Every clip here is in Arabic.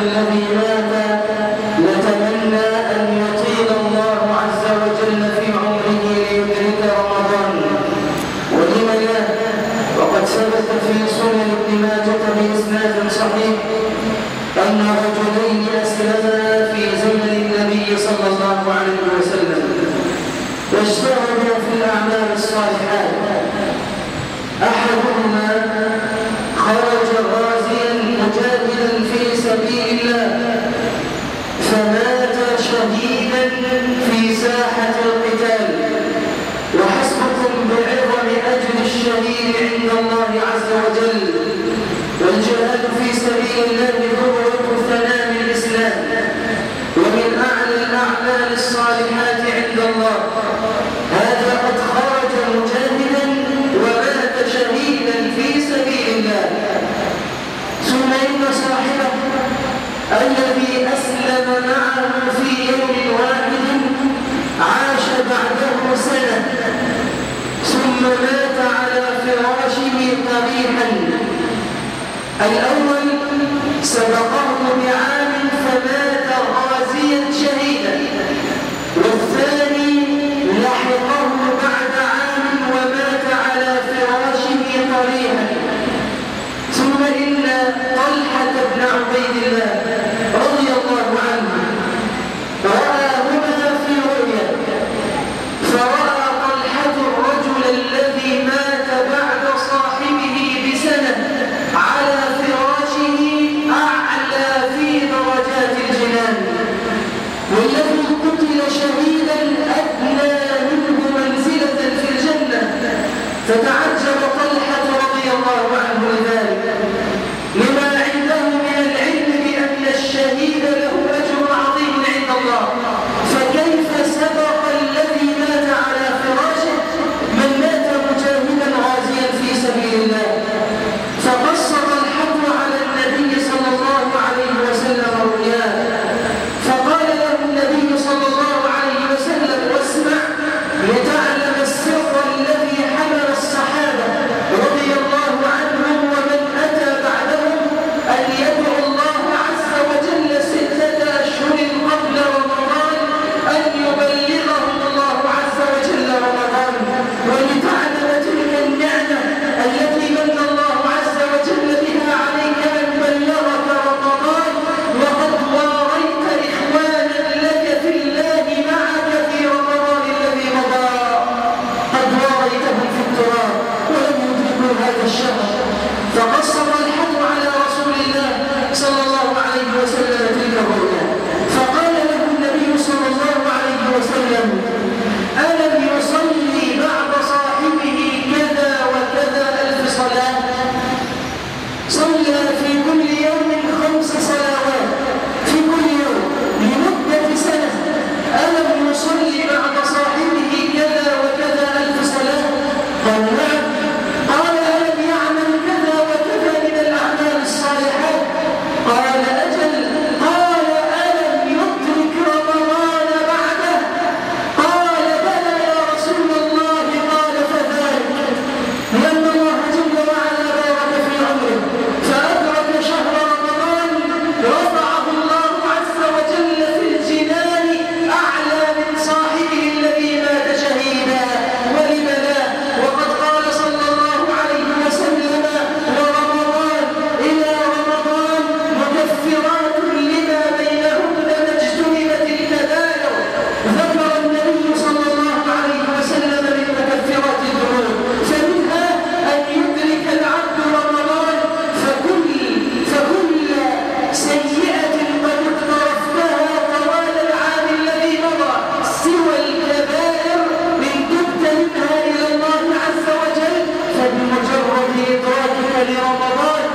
الذي ثم مات على فراشه قبيحا الأول سبقه في ضيافك لرمضان.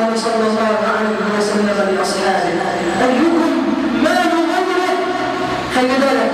الله صلى الله عليه وسلم لاصحابه ايكم ما يملك خلي